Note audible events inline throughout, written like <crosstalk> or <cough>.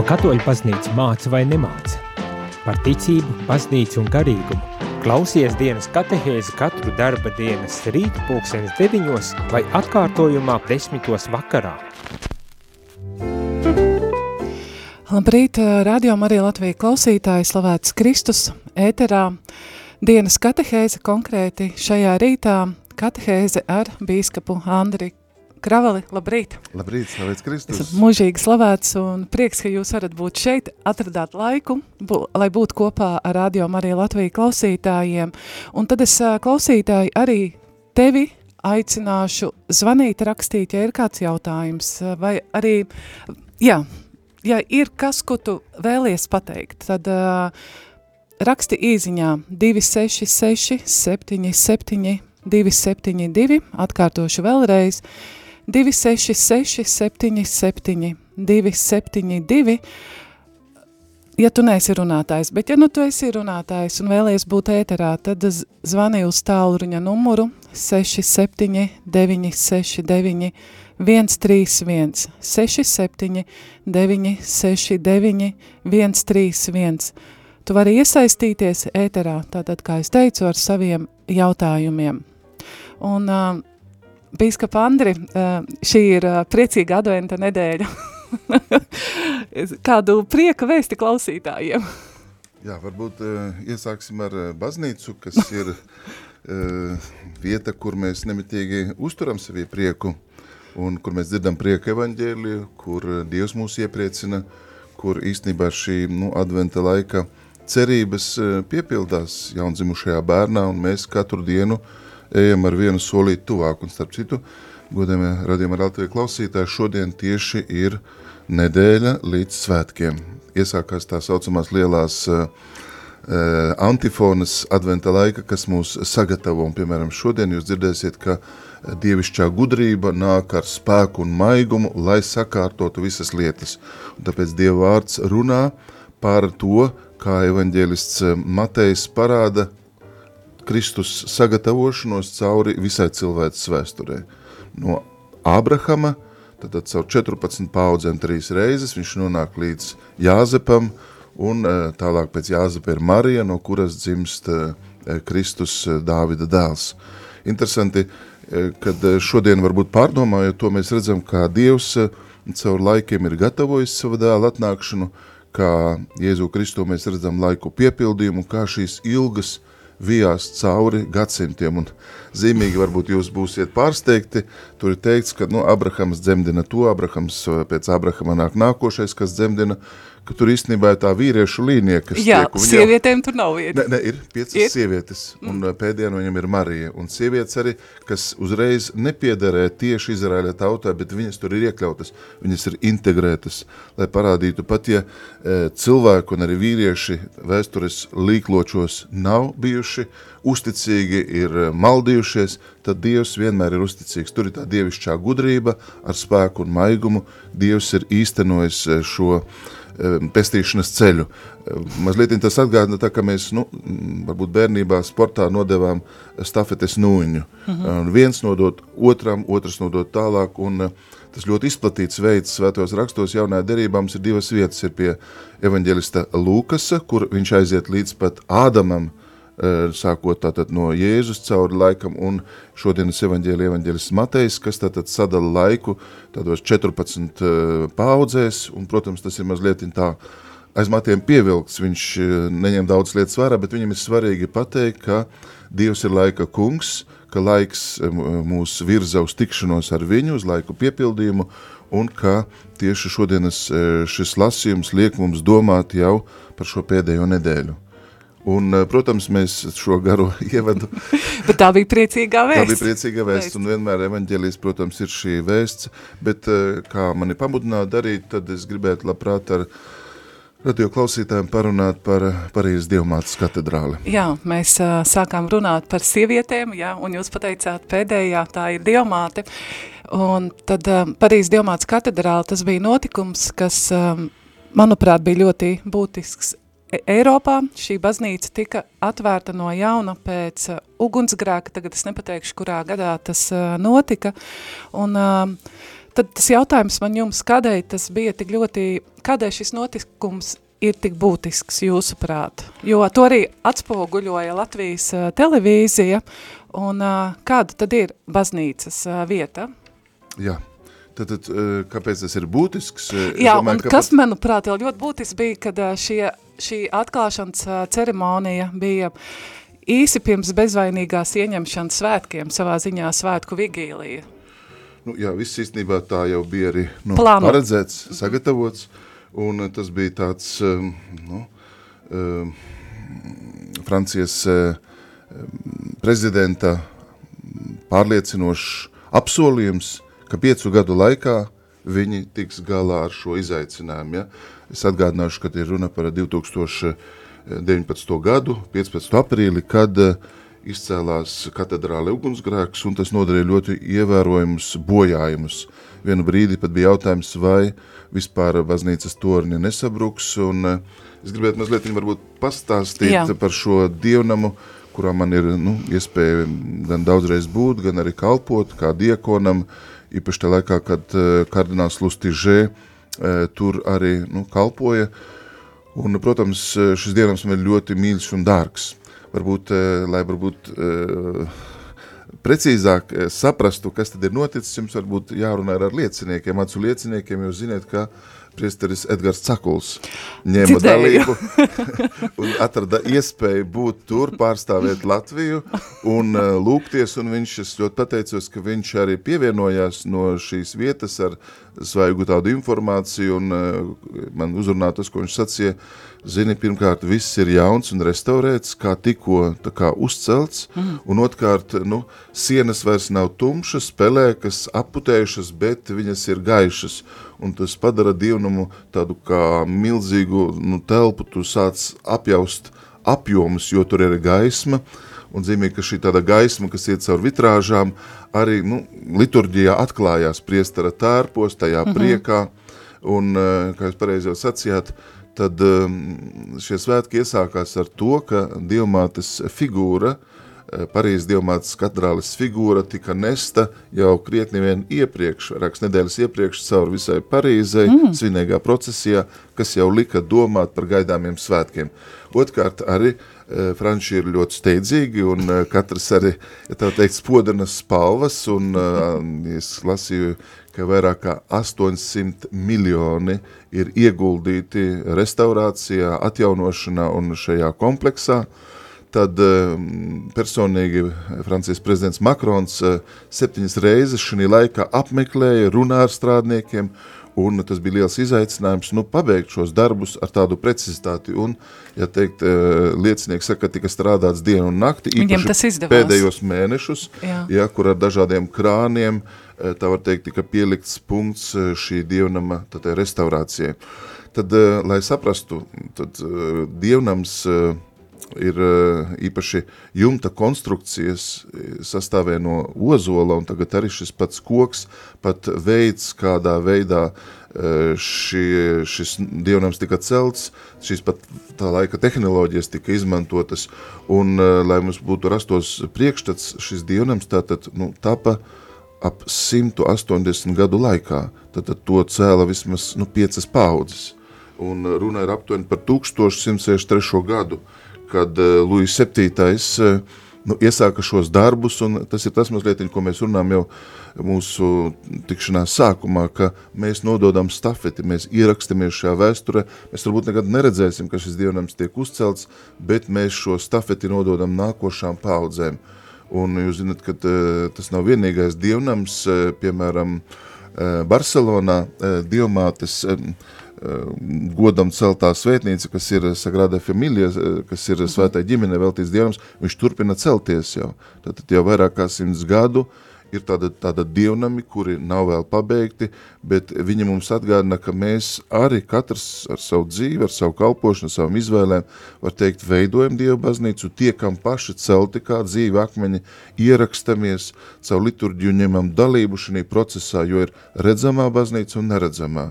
Ko katoļu baznīca māca vai nemāca? Par ticību, baznīcu un garīgumu. Klausies dienas katehēzi katru darba dienas rīt pulksenes deviņos vai atkārtojumā desmitos vakarā. Labrīt, radio Marija Latvija klausītāji, slavēts Kristus, ēterā. Dienas katehēze konkrēti šajā rītā katehēze ar bīskapu Andri Kravali, labrīt! Labrīt, slavēts Kristus! Esat mūžīgi slavēts un prieks, ka jūs varat būt šeit, atradāt laiku, bū, lai būtu kopā ar Radio Marija Latvija klausītājiem. Un tad es klausītāji arī tevi aicināšu zvanīt, rakstīt, ja ir kāds jautājums, vai arī, jā, ja ir kas, ko tu vēlies pateikt, tad uh, raksti īziņā 266 77 272, atkārtošu vēlreiz, 266 77 272, ja tu neesi runātājs, bet ja nu tu esi runātājs un vēlies būt ēterā, tad zvani uz tālruņa numuru 67 969 131 67 969 131. Tu vari iesaistīties ēterā, tātad, kā es teicu, ar saviem jautājumiem. Un uh, Bīskapa Andri, šī ir priecīga adventa nedēļa. <laughs> Kādu prieka vēsti klausītājiem? Jā, varbūt iesāksim ar baznīcu, kas <laughs> ir vieta, kur mēs nemitīgi uzturam sevi prieku un kur mēs dzirdam prieku evaņģēliju, kur Dievs mūs iepriecina, kur īstenībā šī nu, adventa laika cerības piepildās jaundzimušajā bērnā un mēs katru dienu uh, ejam ar vienu solīti tuvāk. Un starp citu, godējumie radījumā ar Latviju klausītāji, šodien tieši ir nedēļa līdz svētkiem. Iesākās tā saucamās lielās uh, antifonas adventa laika, kas mūs sagatavo. Un, piemēram, šodien jūs dzirdēsiet, ka dievišķā gudrība nāk ar spēku un maigumu, lai sakārtotu visas lietas. Un tāpēc Dieva vārds runā par to, kā evaņģēlists Matejs parāda, Kristus sagatavošanos cauri visai cilvēces vēsturē. No Ābrahama, tad, tad caur 14 paudzēm trīs reizes viņš nonāk līdz Jāzepam, un e, tālāk pēc Jāzepa ir Marija, no kuras dzimst e, Kristus e, Dāvida dēls. Interesanti, kad šodien varbūt pārdomājot to, mēs redzam, kā Dievs caur laikiem ir gatavojis savu dēlu atnākšanu, kā Jēzu Kristu mēs redzam laiku piepildījumu, kā šīs ilgas vijās cauri gadsimtiem, un zīmīgi varbūt jūs būsiet pārsteigti, tur ir teikts, ka, nu, Abrahams dzemdina to, Abrahams pēc Abrahama nāk nākošais, kas dzemdina, ka tur īstenībā ir tā vīriešu līnija, kas Jā, tiek, sievietēm jau, tur nav vietas. Ne, ne, ir piecas ir? sievietes, un mm. pēdējā no viņam ir Marija, un sievietes arī, kas uzreiz nepiederē tieši Izraēļa tautā, bet viņas tur ir iekļautas, viņas ir integrētas, lai parādītu pat, ja e, cilvēku un arī vīrieši vēstures līkločos nav bijuši, uzticīgi ir maldījušies, tad Dievs vienmēr ir uzticīgs. Tur ir tā dievišķā gudrība ar spēku un maigumu. Dievs ir īstenojis šo uh, pestīšanas ceļu. Um, mazliet tas atgādina tā, ka mēs, nu, varbūt bērnībā sportā nodevām stafetes. Uh mhm. -huh. Viens nodot otram, otrs nodot tālāk, un uh, tas ļoti izplatīts veids svētos rakstos jaunajā derībā mums ir divas vietas. Ir pie evaņģelista Lūkasa, kur viņš aiziet līdz pat Ādamam, sākot tātad no Jēzus cauri laikam un šodienas evaņģēli evaņģēlis Matejs, kas tātad sadala laiku tādos 14 eh, paudzēs, un, protams, tas ir mazliet tā aiz matiem pievilks, viņš eh, neņem daudz lietas vērā, bet viņam ir svarīgi pateikt, ka Dievs ir laika kungs, ka laiks mūs virza uz tikšanos ar viņu, uz laiku piepildījumu, un ka tieši šodienas šis lasījums liek mums domāt jau par šo pēdējo nedēļu. Un, eh, protams, mēs šo garo <laughs> ievadu. bet tā bija priecīgā vēsts. Tā bija priecīgā vēsts, un vienmēr evaņģēlijas, protams, ir šī vēsts, bet eh, kā mani pamudināja darīt, tad es gribētu labprāt ar radio klausītājiem parunāt par Parīzes Dievmātes katedrāli. Jā, mēs uh, sākām runāt par sievietēm, jā, un jūs pateicāt pēdējā, tā ir Dievmāte. Un tad uh, Parīzes Dievmātes katedrāli, tas bija notikums, kas, um, manuprāt, bija ļoti būtisks Eiropā šī baznīca tika atvērta no jauna pēc uh, ugunsgrēka, tagad es nepateikšu, kurā gadā tas uh, notika, un uh, tad tas jautājums man jums, kādēļ tas bija tik ļoti, kādēļ šis notikums ir tik būtisks jūsuprāt? Jo to arī atspoguļoja Latvijas uh, televīzija, un uh, kāda tad ir baznīcas uh, vieta? Jā, tad, tad kāpēc tas ir būtisks? Jā, domāju, un kas, pat... manuprāt, jau ļoti būtisks bija, kad šie, šī atklāšanas ceremonija bija īsi pirms bezvainīgās ieņemšanas svētkiem, savā ziņā svētku vigīlija. Nu, jā, viss īstenībā tā jau bija arī nu, paredzēts, sagatavots. Un tas bija tāds, nu, Francijas prezidenta pārliecinošs apsolījums, ka piecu gadu laikā viņi tiks galā ar šo izaicinājumu. Ja? Es atgādināšu, ka ir runa par 2019. gadu, 15. aprīli, kad uh, izcēlās katedrāle ugunsgrēks, un tas nodarīja ļoti ievērojumus bojājumus. Vienu brīdi pat bija jautājums, vai vispār baznīcas torņi nesabruks, un eh, es gribētu mazliet viņu varbūt pastāstīt Jā. par šo dievnamu, kurā man ir nu, iespēja gan daudzreiz būt, gan arī kalpot kā diekonam, īpaši tajā laikā, kad uh, kardināls Lustižē uh, tur arī nu, kalpoja, un, protams, šis dievnams man ir ļoti mīļš un dārgs. Varbūt, eh, lai varbūt eh, precīzāk eh, saprastu, kas tad ir noticis, jums varbūt jārunā ar lieciniekiem, acu lieciniekiem, jo ziniet, ka priesteris Edgars Cakuls ņēma Cidēju. dalību <laughs> un atrada iespēju būt tur, pārstāvēt Latviju un uh, lūgties, un viņš, es ļoti pateicos, ka viņš arī pievienojās no šīs vietas ar svaigu tādu informāciju, un uh, man uzrunā tas, ko viņš sacīja, Zini, pirmkārt, viss ir jauns un restaurēts, kā tikko tā kā uzcelts, mm. un otrkārt, nu, sienas vairs nav tumšas, pelēkas, aputējušas, bet viņas ir gaišas, un tas padara dievnumu tādu kā milzīgu nu, telpu, tu sāc apjaust apjomus, jo tur ir gaisma, un zīmīgi, ka šī tāda gaisma, kas iet caur vitrāžām, arī, nu, liturģijā atklājās priestara tērpos, tajā mm -hmm. priekā, un, eh, kā jūs pareizi jau sacījāt, tad um, šie svētki iesākās ar to, ka Dievmātes figūra, Parīzes Dievmātes katedrāles figūra tika nesta jau krietni vien iepriekš, raks nedēļas iepriekš caur visai Parīzei, mm. svinīgā procesijā, kas jau lika domāt par gaidāmiem svētkiem. Otkārt arī uh, Franči ir ļoti steidzīgi un uh, katrs arī, ja tā teikt, spodenas spalvas un es lasīju ka vairāk kā 800 miljoni ir ieguldīti restaurācijā, atjaunošanā un šajā kompleksā. Tad um, personīgi Francijas prezidents Makrons uh, septiņas reizes šī laikā apmeklēja, runā ar strādniekiem, un tas bija liels izaicinājums, nu, pabeigt šos darbus ar tādu precizitāti, un, ja teikt, liecinieki saka, ka tika strādāts dienu un nakti, īpaši pēdējos mēnešus, Jā. Ja, kur ar dažādiem krāniem, Eh, tā var teikt, tika pielikts punkts eh, šī dievnama tātad, restaurācijai. Tad, eh, lai saprastu, tad dievnams ir īpaši jumta konstrukcijas sastāvē no ozola, un tagad arī šis pats koks, pat veids, kādā veidā ši, šis dievnams tika celts, šīs pat tā laika tehnoloģijas tika izmantotas, un lai mums būtu rastos priekšstats, šis dievnams tātad, nu, tapa ap 180 gadu laikā. Tad, tad to cēla vismaz nu, piecas paudzes. Un runa ir aptuveni par 1163. gadu, kad uh, Luis VII. Uh, nu, iesāka šos darbus, un tas ir tas mazliet, ko mēs runājam jau mūsu tikšanās sākumā, ka mēs nododam stafeti, mēs ierakstamies šajā vēsturē, mēs varbūt nekad neredzēsim, ka šis dievnams tiek uzcelts, bet mēs šo stafeti nododam nākošām paudzēm. Un jūs zināt, ka eh, tas nav vienīgais dievnams, eh, piemēram, eh, Barcelonā dievmātes godam celtā svētnīca, kas ir Sagrada Familija, kas ir svētai ģimene veltīts dievnams, viņš turpina celties jau. Tātad jau vairāk kā simts gadu ir tāda, tāda dievnami, kuri nav vēl pabeigti, bet viņi mums atgādina, ka mēs arī katrs ar savu dzīvi, ar savu kalpošanu, savām izvēlēm, var teikt, veidojam Dievu baznīcu, tiekam paši celti kā dzīvi akmeņi, ierakstamies, savu liturģiju ņemam dalību šajā procesā, jo ir redzamā baznīca un neredzamā.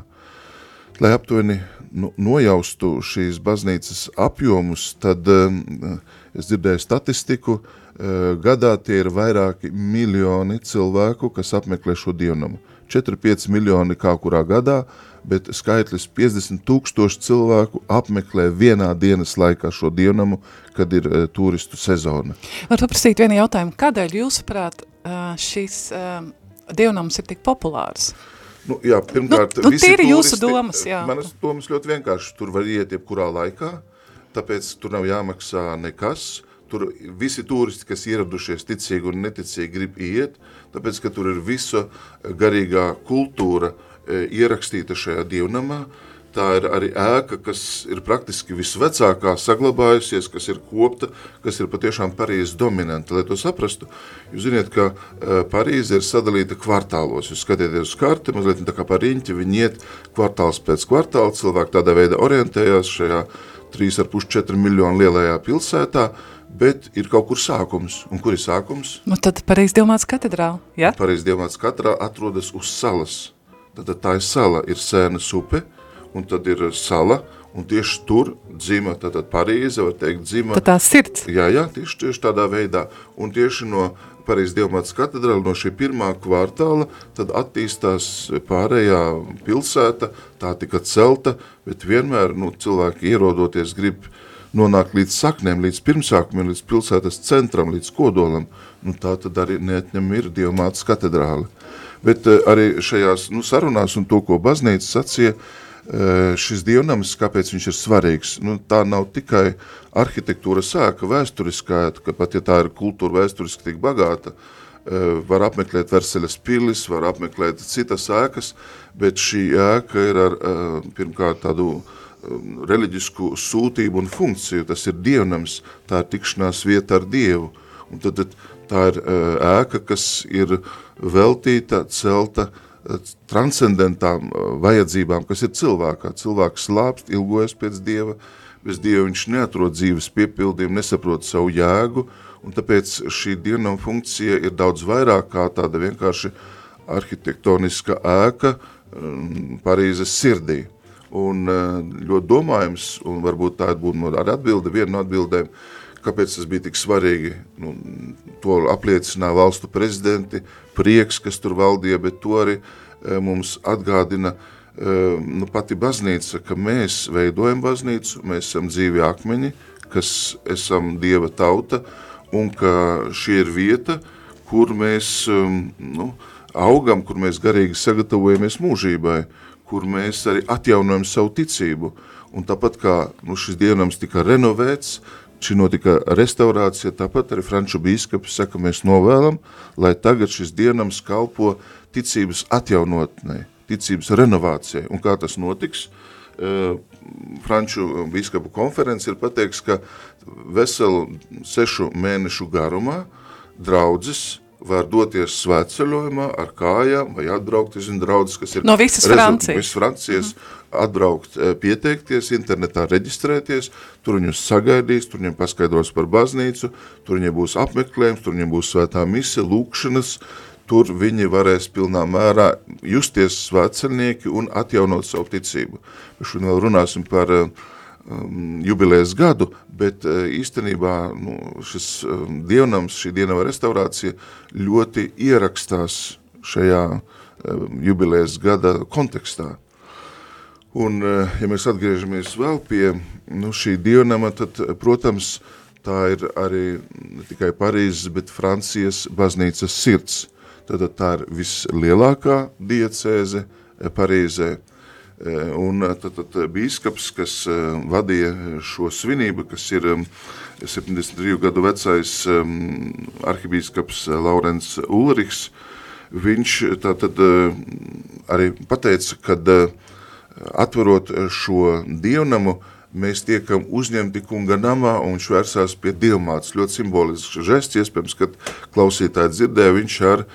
Lai aptuveni nojaustu šīs baznīcas apjomus, tad um, es dzirdēju statistiku, uh, gadā tie ir vairāki miljoni cilvēku, kas apmeklē šo dievnamu. 4-5 miljoni kā kurā gadā, bet skaitlis 50 tūkstoši cilvēku apmeklē vienā dienas laikā šo dievnamu, kad ir uh, turistu sezona. Var paprasīt vienu jautājumu, kādēļ jūsuprāt uh, šis uh, dievnams ir tik populārs? Nu, jā, pirmkārt, nu, nu, visi tīri jūsu domas, jā. Manas domas ļoti vienkārši, tur var iet jebkurā laikā, tāpēc tur nav jāmaksā nekas, tur visi turisti, kas ieradušies ticīgi un neticīgi grib iet, tāpēc, ka tur ir visa garīgā kultūra e, ierakstīta šajā dievnamā, tā ir arī ēka, kas ir praktiski visvecākā saglabājusies, kas ir kopta, kas ir patiešām Parīzes dominanta. Lai to saprastu, jūs ziniet, ka uh, Parīze ir sadalīta kvartālos. Jūs skatieties uz karti, mazliet tā kā par riņķi, viņi iet kvartāls pēc kvartāla, cilvēki tādā veidā orientējās šajā 3,5-4 miljonu lielajā pilsētā, bet ir kaut kur sākums. Un kur ir sākums? Nu, tad Pareiz Dievmāts katedrāla, ja? Pareiz Dievmāts katedrāla atrodas uz salas. Tad tā ir sala, ir sēnas upe, un tad ir sala, un tieši tur dzima, tātad Parīze, var teikt, dzima. Tad tā sirds. Jā, jā, tieši, tieši tādā veidā. Un tieši no Parīzes Dievmātas katedrāla, no šī pirmā kvartāla, tad attīstās pārējā pilsēta, tā tika celta, bet vienmēr, nu, cilvēki ierodoties grib nonākt līdz saknēm, līdz pirmsākumiem, līdz pilsētas centram, līdz kodolam, nu tā tad arī neatņem ir Dievmātas katedrāle. Bet uh, arī šajās nu, sarunās un to, ko baznīca sacīja, uh, šis dievnams, kāpēc viņš ir svarīgs, nu, tā nav tikai arhitektūra sēka vēsturiskā, ka pat ja tā ir kultūra vēsturiski tik bagāta, uh, var apmeklēt Verseles pilis, var apmeklēt citas ēkas, bet šī ēka ir ar pirmkārt tādu reliģisku sūtību un funkciju, tas ir dievnams, tā ir tikšanās vieta ar Dievu, un tad, tā ir ēka, kas ir veltīta, celta transcendentām vajadzībām, kas ir cilvēkā. Cilvēks slāpst, ilgojas pēc Dieva, bez Dieva viņš neatrod dzīves piepildījumu, nesaprot savu jēgu, un tāpēc šī dienam funkcija ir daudz vairāk kā tāda vienkārši arhitektoniska ēka Parīzes sirdī. Un ļoti domājams, un varbūt tā būtu arī atbilde, viena no atbildēm, kāpēc tas bija tik svarīgi. Nu, to apliecināja valstu prezidenti, prieks, kas tur valdīja, bet to arī e, mums atgādina e, nu, pati baznīca, ka mēs veidojam baznīcu, mēs esam dzīvi akmeņi, kas esam Dieva tauta, un ka šī ir vieta, kur mēs nu, augam, kur mēs garīgi sagatavojamies mūžībai, kur mēs arī atjaunojam savu ticību. Un tāpat kā nu, šis dienams tika renovēts, šī notika restaurācija, tāpat arī franču bīskapi saka, mēs novēlam, lai tagad šis dienams kalpo ticības atjaunotnei, ticības renovācijai. Un kā tas notiks? Uh, franču bīskapu konferences ir pateiks, ka veselu sešu mēnešu garumā draudzes var doties svētceļojumā ar kājām vai atbraukt, es zinu, draudzes, kas ir... No visas Francijas. Visas Francijas, mm. atbraukt, eh, pieteikties, internetā reģistrēties, tur viņus sagaidīs, tur viņiem paskaidros par baznīcu, tur viņiem būs apmeklējums, tur viņiem būs svētā mise, lūkšanas, tur viņi varēs pilnā mērā justies svētceļnieki un atjaunot savu ticību. Mēs šodien vēl runāsim par uh, um, jubilējas gadu, bet uh, īstenībā nu, šis um, dievnams, šī dienava restaurācija ļoti ierakstās šajā um, jubilējas gada kontekstā. Un, uh, ja mēs atgriežamies vēl pie nu, šī dievnama, tad, protams, tā ir arī ne tikai Parīzes, bet Francijas baznīcas sirds. Tad tā ir vislielākā diecēze Parīzē, Eh, un eh, tad, tad bīskaps, kas eh, vadīja šo svinību, kas ir 73 gadu vecais arhibīskaps Laurens Ulrichs, viņš tātad arī pateica, kad atverot šo dievnamu, mēs tiekam uzņemti kunga namā un viņš vērsās pie dievmātes. Ļoti simbolisks žests, iespējams, kad klausītāji dzirdēja, viņš ar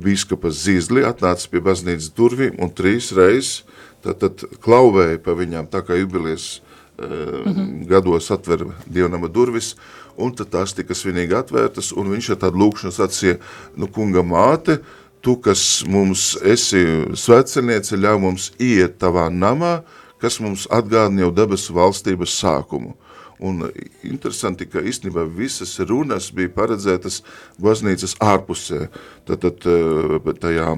bīskapa zīzli atnāca pie baznīcas durvīm un trīs reizes tad, tad klauvēja pa viņām, tā kā jubilies uh, mm -hmm. gados atver dievnama durvis, un tad tās tika svinīgi atvērtas, un viņš ar tādu lūkšanu sacīja, nu, kunga māte, tu, kas mums esi svētcerniece, ļauj mums iet tavā namā, kas mums atgādina jau debesu valstības sākumu. Un interesanti, ka īstenībā visas runas bija paredzētas baznīcas ārpusē. Tātad tajā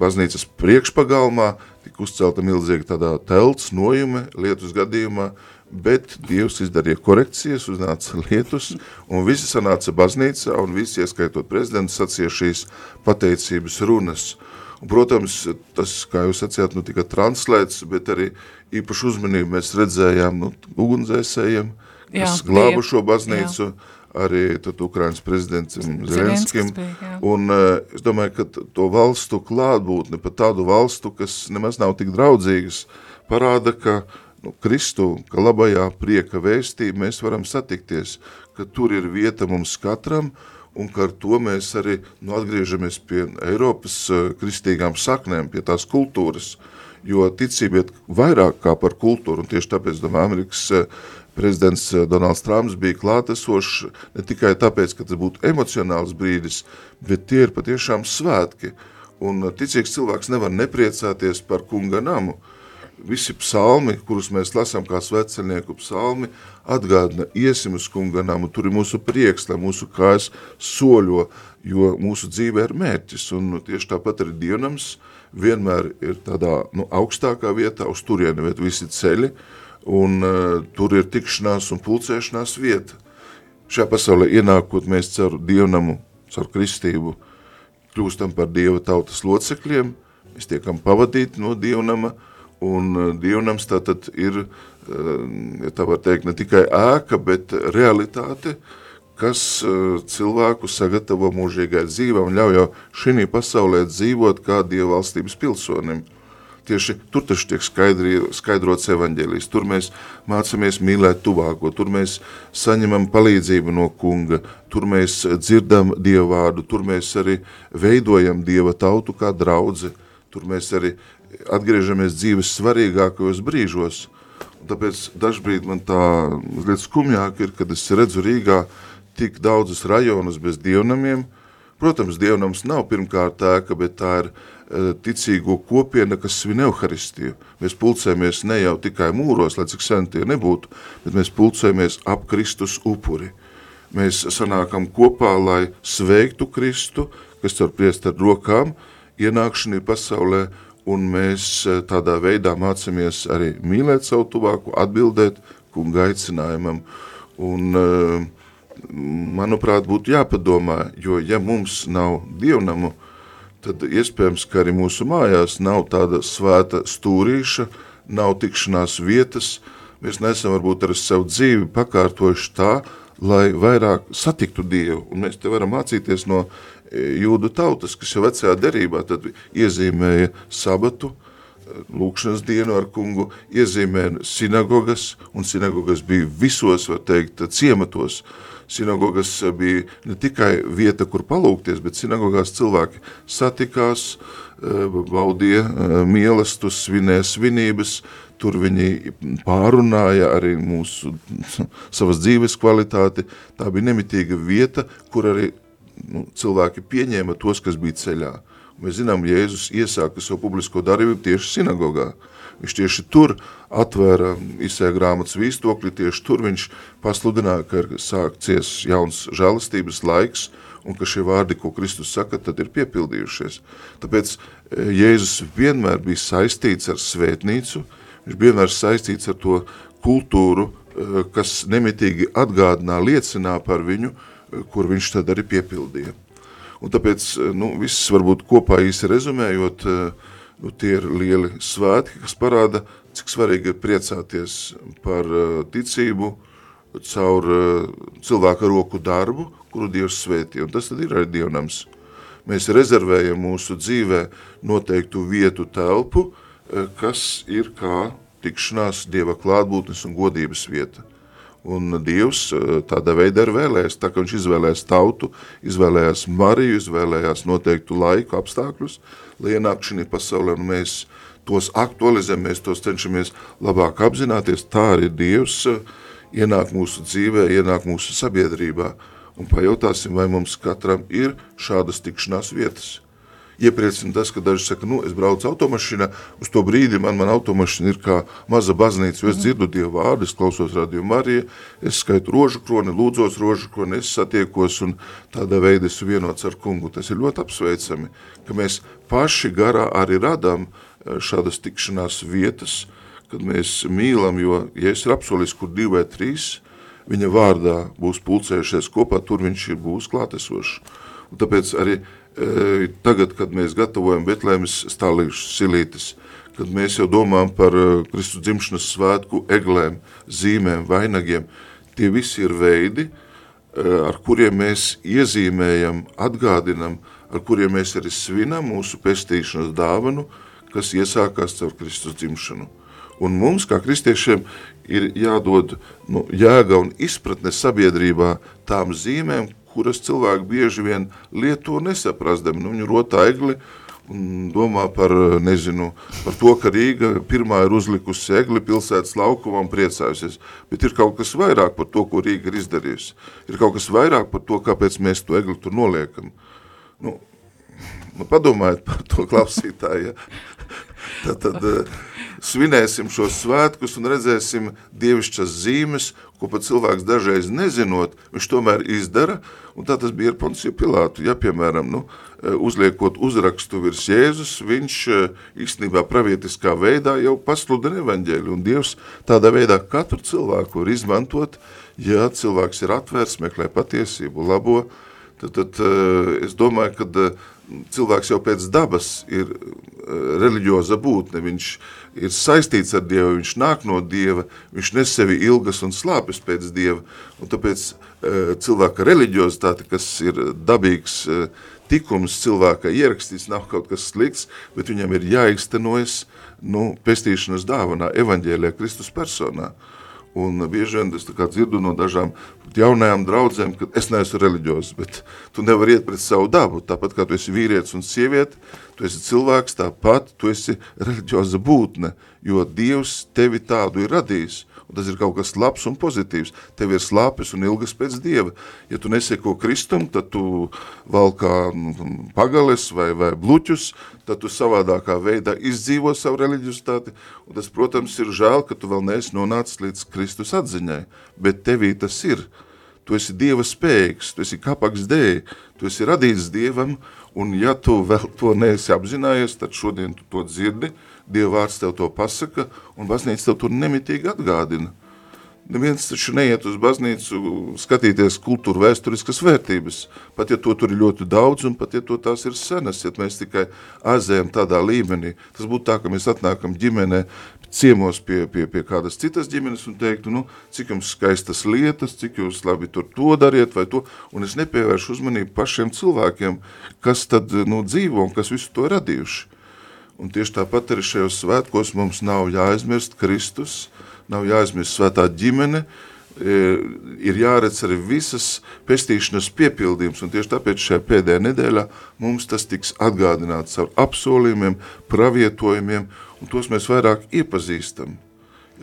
baznīcas priekšpagalmā tika uzcelta milzīga tādā telts nojume lietus gadījumā, bet Dievs izdarīja korekcijas, uznāca lietus, un visi sanāca baznīcā, un visi, ieskaitot prezidentu, sacīja šīs pateicības runas. Un, protams, tas, kā jūs sacījāt, nu tika translēts, bet arī īpaši uzmanību mēs redzējām nu, ugunsdzēsējiem, kas jā, glāba šo baznīcu, jā. arī tad Ukrainas prezidents Zelenskim. Un uh, es domāju, ka to valstu klātbūtni, pat tādu valstu, kas nemaz nav tik draudzīgas, parāda, ka nu, Kristu, ka labajā prieka vēstī mēs varam satikties, ka tur ir vieta mums katram, un ka ar to mēs arī nu, atgriežamies pie Eiropas uh, kristīgām saknēm, pie tās kultūras, jo ticība iet vairāk kā par kultūru, un tieši tāpēc, domāju, Amerikas eh, prezidents eh, Donalds Trumps bija klātesošs ne tikai tāpēc, ka tas būtu emocionāls brīdis, bet tie ir patiešām svētki, un eh, ticīgs cilvēks nevar nepriecāties par kunga namu. Visi psalmi, kurus mēs lasām kā sveceļnieku psalmi, atgādina iesim uz kunga namu, tur ir mūsu prieks, lai mūsu kājas soļo, jo mūsu dzīve ir mērķis, un tieši tāpat arī dievnams, uh, vienmēr ir tādā nu, augstākā vietā, uz turieni viet visi ceļi, un uh, tur ir tikšanās un pulcēšanās vieta. Šajā pasaulē ienākot mēs caur dievnamu, caur kristību, kļūstam par dieva tautas locekļiem, mēs tiekam pavadīti no dievnama, un uh, dievnams tātad ir, uh, ja tā var teikt, ne tikai ēka, bet realitāte, kas uh, cilvēku sagatavo mūžīgai dzīvē un ļauj jau šī pasaulē dzīvot kā Dieva valstības pilsonim. Tieši tur taču tiek skaidri, skaidrots evaņģēlijs, tur mēs mācāmies mīlēt tuvāko, tur mēs saņemam palīdzību no kunga, tur mēs dzirdam Dieva vārdu, tur mēs arī veidojam Dieva tautu kā draudzi, tur mēs arī atgriežamies dzīves svarīgākajos brīžos. Tāpēc dažbrīd man tā lieta skumjāk ir, kad es redzu Rīgā tik daudzus rajonus bez dievnamiem. Protams, dievnams nav pirmkārt ēka, bet tā ir uh, ticīgo kopiena, kas svin Euharistiju. Mēs pulcējamies ne jau tikai mūros, lai cik sen tie nebūtu, bet mēs pulcējamies ap Kristus upuri. Mēs sanākam kopā, lai sveiktu Kristu, kas ar priest ar rokām, ienākšanu pasaulē, un mēs uh, tādā veidā mācamies arī mīlēt savu tuvāku, atbildēt kunga aicinājumam. Un, uh, manuprāt, būtu jāpadomā, jo ja mums nav dievnamu, tad iespējams, ka arī mūsu mājās nav tāda svēta stūrīša, nav tikšanās vietas, mēs nesam varbūt ar savu dzīvi pakārtojuši tā, lai vairāk satiktu Dievu, un mēs te varam mācīties no e, jūdu tautas, kas jau vecajā derībā tad iezīmēja sabatu, e, lūkšanas dienu ar kungu, iezīmēja sinagogas, un sinagogas bija visos, var teikt, ciematos, Sinagogas bija ne tikai vieta, kur palūkties, bet sinagogās cilvēki satikās, baudīja mīlestus, svinēja svinības, tur viņi pārunāja arī mūsu savas dzīves kvalitāti. Tā bija nemitīga vieta, kur arī nu, cilvēki pieņēma tos, kas bija ceļā. Mēs zinām, Jēzus iesāka savu publisko darbību tieši sinagogā. Viņš tieši tur atvēra izsēja grāmatas vīstokļi, tieši tur viņš pasludināja, ka ir sākties jauns žēlastības laiks un ka šie vārdi, ko Kristus saka, tad ir piepildījušies. Tāpēc e, Jēzus vienmēr bija saistīts ar svētnīcu, viņš vienmēr saistīts ar to kultūru, e, kas nemitīgi atgādinā, liecinā par viņu, e, kur viņš tad arī piepildīja. Un tāpēc, nu, viss varbūt kopā īsi rezumējot, nu, tie ir lieli svētki, kas parāda, cik svarīgi ir priecāties par ticību caur cilvēka roku darbu, kuru Dievs svētī, un tas tad ir arī Dievnams. Mēs rezervējam mūsu dzīvē noteiktu vietu telpu, uh, kas ir kā tikšanās Dieva klātbūtnes un godības vieta. Un Dievs tādā veidā ir vēlējis, tā ka viņš izvēlējās tautu, izvēlējās Mariju, izvēlējās noteiktu laiku apstākļus, lai ienāk šī pasaulē, un mēs tos aktualizējam, mēs tos cenšamies labāk apzināties, tā arī Dievs eh, ienāk mūsu dzīvē, ienāk mūsu sabiedrībā, un pajautāsim, vai mums katram ir šādas tikšanās vietas. Iepriecina tas, ka daži saka, nu, es braucu automašīnā, uz to brīdi man, man automašīna ir kā maza baznīca, jo es dzirdu Dievu vārdu, es klausos Radio Mariju, es skaitu rožu kroni, lūdzos rožu kroni, es satiekos un tādā veidā esmu vienots ar kungu. Tas ir ļoti apsveicami, ka mēs paši garā arī radām eh, šādas tikšanās vietas, kad mēs mīlam, jo, ja es ir apsolis, kur divi vai trīs, viņa vārdā būs pulcējušies kopā, tur viņš ir būs klātesošs. Un tāpēc arī e, tagad, kad mēs gatavojam Betlēmas stālīšas silītes, kad mēs jau domājam par Kristus dzimšanas svētku eglēm, zīmēm, vainagiem, tie visi ir veidi, ar kuriem mēs iezīmējam, atgādinam, ar kuriem mēs arī svinam mūsu pestīšanas dāvanu, kas iesākās caur Kristus dzimšanu. Un mums, kā kristiešiem, ir jādod nu, jēga un izpratne sabiedrībā tām zīmēm, kuras cilvēki bieži vien lieto nesaprastami. Nu, viņi rotā egli un domā par, nezinu, par to, ka Rīga pirmā ir uzlikusi egli pilsētas laukumā un priecājusies. Bet ir kaut kas vairāk par to, ko Rīga ir izdarījusi. Ir kaut kas vairāk par to, kāpēc mēs to egli tur noliekam. Nu, nu padomājiet par to klausītāju. Ja? Tad, tad uh, svinēsim šos svētkus un redzēsim dievišķas zīmes, ko pat cilvēks dažreiz nezinot, viņš tomēr izdara, un tā tas bija ar Ponciju Pilātu. Ja, piemēram, nu, eh, uzliekot uzrakstu virs Jēzus, viņš eh, īstenībā pravietiskā veidā jau pasludina evaņģēļu, un Dievs tādā veidā katru cilvēku var izmantot, ja cilvēks ir atvērts, meklē patiesību, labo, tad, tad es domāju, ka cilvēks jau pēc dabas ir reliģioza būtne, viņš ir saistīts ar Dievu, viņš nāk no Dieva, viņš nes sevi ilgas un slāpes pēc Dieva, un tāpēc cilvēka reliģiozitāte, kas ir dabīgs tikums cilvēka ierakstīts, nav kaut kas slikts, bet viņam ir jāiztenojas nu, pestīšanas dāvanā, evaņģēlijā Kristus personā. Un bieži vien es dzirdu no dažām jaunajām draudzēm, ka es neesmu reliģiozs, bet tu nevari iet pret savu dabu. Tāpat kā tu esi vīrietis un sieviete, tu esi cilvēks, tāpat tu esi reliģioza būtne, jo Dievs tevi tādu ir radījis un tas ir kaut kas labs un pozitīvs. Tev ir slāpes un ilgas pēc Dieva. Ja tu neseko kristum, tad tu valkā nu, pagales vai, vai bluķus, tad tu savādākā veidā izdzīvo savu reliģiositāti, un tas, protams, ir žēl, ka tu vēl neesi nonācis līdz Kristus atziņai, bet tevī tas ir. Tu esi Dieva spējīgs, tu esi kapaks dēļ, tu esi radīts Dievam, un ja tu vēl to neesi apzinājies, tad šodien tu to dzirdi, Dieva vārds tev to pasaka, un baznīca tev tur nemitīgi atgādina. Neviens taču neiet uz baznīcu skatīties kultūra vēsturiskas vērtības, pat ja to tur ir ļoti daudz un pat ja to tās ir senas, ja mēs tikai azējam tādā līmenī. Tas būtu tā, ka mēs atnākam ģimenē ciemos pie, pie, pie kādas citas ģimenes un teiktu, nu, cik jums skaistas lietas, cik jūs labi tur to dariet vai to, un es nepievēršu uzmanību pašiem cilvēkiem, kas tad nu, dzīvo un kas visu to radījuši. Un tieši tāpat arī šajos svētkos mums nav jāaizmirst Kristus, nav jāaizmirst svētā ģimene, e, ir jāredz arī visas pestīšanas piepildījums, un tieši tāpēc šajā pēdējā nedēļā mums tas tiks atgādināts ar apsolījumiem, pravietojumiem, un tos mēs vairāk iepazīstam.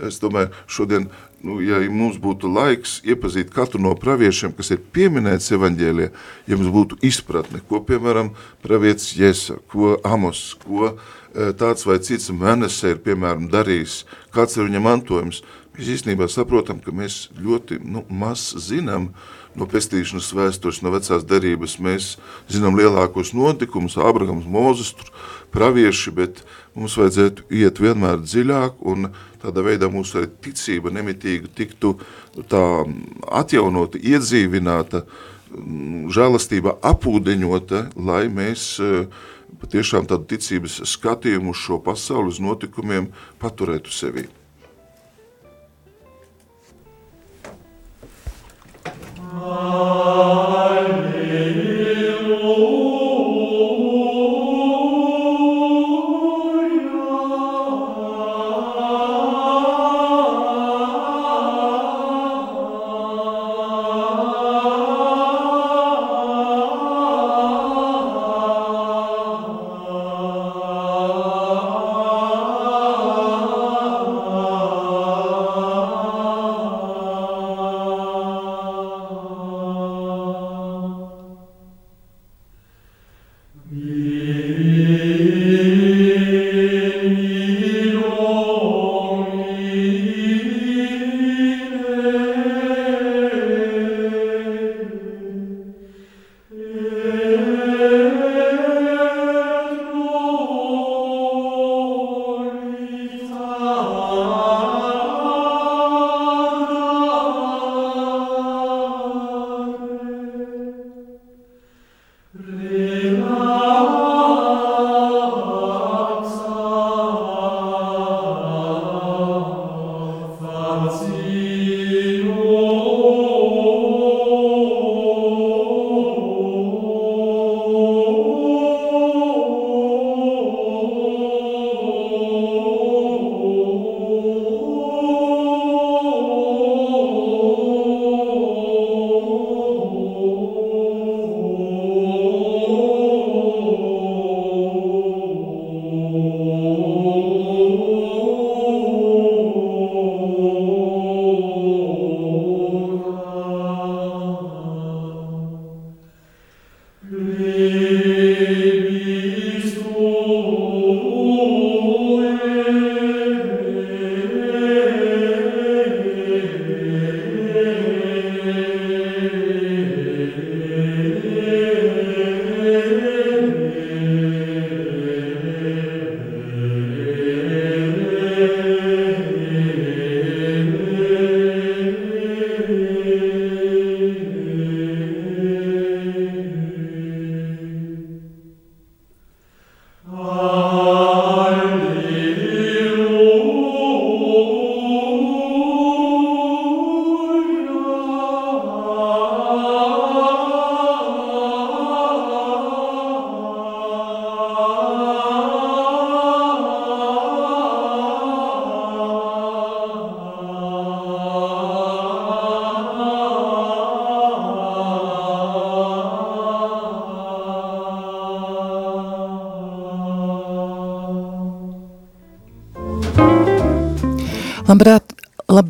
Es domāju, šodien, nu, ja mums būtu laiks iepazīt katru no praviešiem, kas ir pieminēts evaņģēlijā, ja mums būtu izpratne, ko, piemēram, pravietis Jesa, ko Amos, ko uh, Eh, tāds vai cits mēnesē ir, piemēram, darījis, kāds ir viņa mantojums, mēs īstenībā saprotam, ka mēs ļoti nu, maz zinām no pestīšanas vēstures, no vecās derības. Mēs zinām lielākos notikumus, Abrahams, Mūzes, pravieši, bet mums vajadzētu iet vienmēr dziļāk un tādā veidā mūsu arī ticība nemitīgi tiktu tā atjaunota, iedzīvināta, žēlastība apūdeņota, lai mēs uh, patiešām tādu ticības skatījumu uz šo pasauli, uz notikumiem paturētu sevī.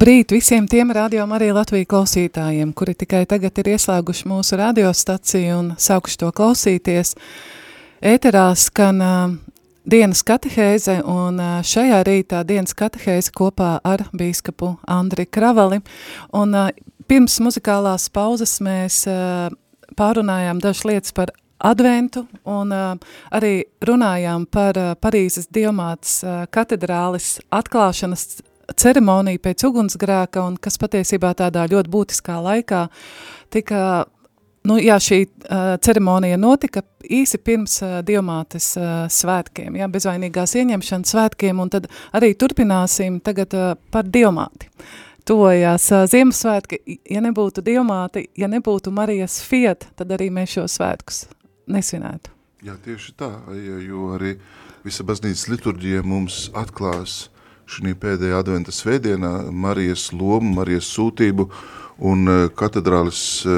Labrīt visiem tiem radio arī Latviju klausītājiem, kuri tikai tagad ir ieslēguši mūsu radiostaciju un sākuši to klausīties. Ēterā skan uh, dienas katehēze un uh, šajā rītā dienas katehēze kopā ar bīskapu Andri Kravali. Un uh, pirms muzikālās pauzes mēs uh, pārunājām dažas lietas par adventu un uh, arī runājām par uh, Parīzes Diomātas uh, katedrālis atklāšanas ceremoniju pēc ugunsgrēka un kas patiesībā tādā ļoti būtiskā laikā tika, nu jā, šī uh, ceremonija notika īsi pirms uh, Diomātes uh, svētkiem, jā, bezvainīgās ieņemšanas svētkiem un tad arī turpināsim tagad uh, par Diomāti. Tojās uh, Ziemassvētki, ja nebūtu Diomāti, ja nebūtu Marijas Fiat, tad arī mēs šo svētkus nesvinētu. Jā, tieši tā, jo arī visa baznīcas liturģija mums atklās šī pēdējā adventa svētdienā Marijas lomu, Marijas sūtību un e, katedrālis e,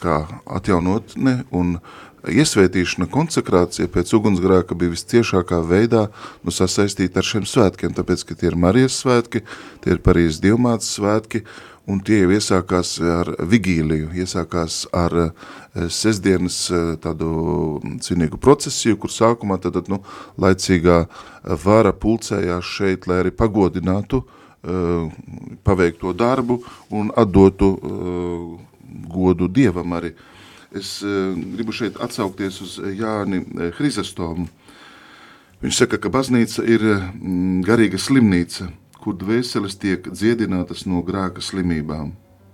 kā, atjaunotne un iesvētīšana, konsekrācija pēc ugunsgrēka bija visciešākā veidā nu, sasaistīta ar šiem svētkiem, tāpēc, ka tie ir Marijas svētki, tie ir Parīzes divmātas svētki, un tie jau iesākās ar vigīliju, iesākās ar uh, sestdienas uh, tādu cinīgu procesiju, kur sākumā tad, nu, laicīgā vara pulcējās šeit, lai arī pagodinātu uh, paveikto darbu un atdotu godu Dievam arī. Es gribu šeit atsaukties uz Jāni Hrizestomu. Viņš saka, ka baznīca ir mm, garīga slimnīca – kur dvēseles tiek dziedinātas no grēka slimībām.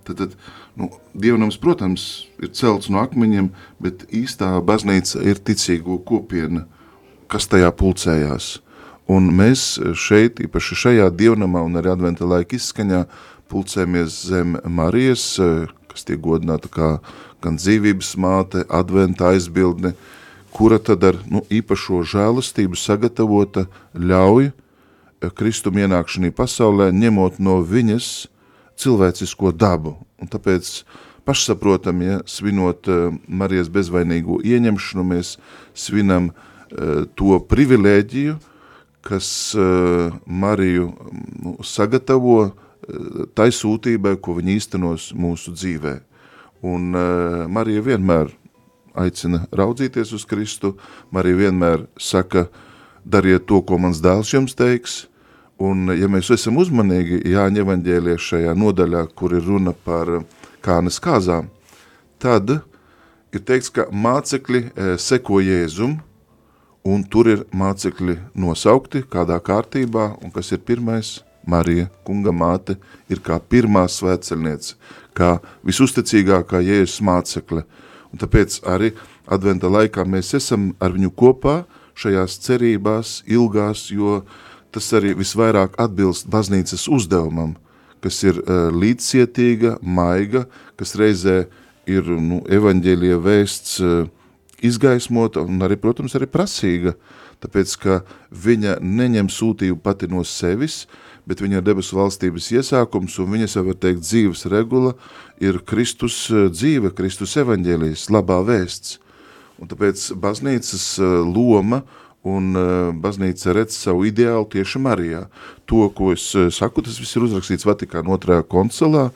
Tad, tad nu, dievnams, protams, ir celts no akmeņiem, bet īstā baznīca ir ticīgo kopiena, kas tajā pulcējās. Un mēs šeit, īpaši šajā dievnamā un arī adventa laika izskaņā, pulcējamies zem Marijas, kas tiek godināta kā gan dzīvības māte, adventa aizbildne, kura tad ar nu, īpašo žēlastību sagatavota ļauj Kristum ienākšanī pasaulē, ņemot no viņas cilvēcisko dabu. Un tāpēc pašsaprotam, ja svinot uh, Marijas bezvainīgo ieņemšanu, mēs svinam uh, to privilēģiju, kas uh, Mariju nu, sagatavo uh, tai sūtībai, ko viņa īstenos mūsu dzīvē. Un uh, Marija vienmēr aicina raudzīties uz Kristu, Marija vienmēr saka, dariet to, ko mans dēls jums teiks, Un, ja mēs esam uzmanīgi Jāņa evaņģēlijas šajā nodaļā, kur ir runa par kānes kāzām, tad ir teikts, ka mācekļi e, seko Jēzum, un tur ir mācekļi nosaukti kādā kārtībā, un kas ir pirmais? Marija, kunga māte, ir kā pirmā svētceļniece, kā visusticīgākā Jēzus mācekle. Un tāpēc arī adventa laikā mēs esam ar viņu kopā šajās cerībās, ilgās, jo tas arī visvairāk atbilst baznīcas uzdevumam, kas ir uh, līdzcietīga, maiga, kas reizē ir nu, evaņģēlija vēsts uh, izgaismota un arī, protams, arī prasīga, tāpēc, ka viņa neņem sūtību pati no sevis, bet viņa debesu valstības iesākums un viņas, var teikt, dzīves regula ir Kristus dzīve, Kristus evaņģēlijas, labā vēsts. Un tāpēc baznīcas loma un uh, baznīca redz savu ideālu tieši Marijā. To, ko es uh, saku, tas viss ir uzrakstīts Vatikāna otrajā konsulā,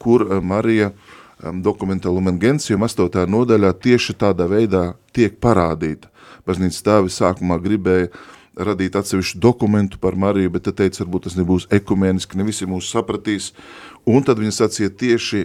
kur Marija um, dokumentā Lumen Gentium 8. nodaļā tieši tādā veidā tiek parādīta. Baznīca stāvi sākumā gribēja radīt atsevišķu dokumentu par Mariju, bet te teica, varbūt tas nebūs ekumēniski, ne visi mūs sapratīs, un tad viņa sacīja tieši,